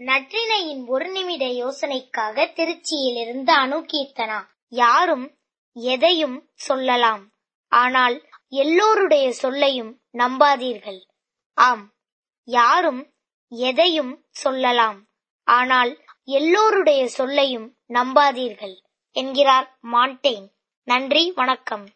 நற்றினையின் ஒரு நிமிட யோசனைக்காக திருச்சியிலிருந்து அணுகீர்த்தனா. யாரும் எதையும் சொல்லலாம். ஆனால் எல்லோருடைய சொல்லையும் நம்பாதீர்கள். ஆம் யாரும் எதையும் சொல்லலாம். ஆனால் எல்லோருடைய சொல்லையும் நம்பாதீர்கள் என்கிறார் மாண்டேன். நன்றி வணக்கம்.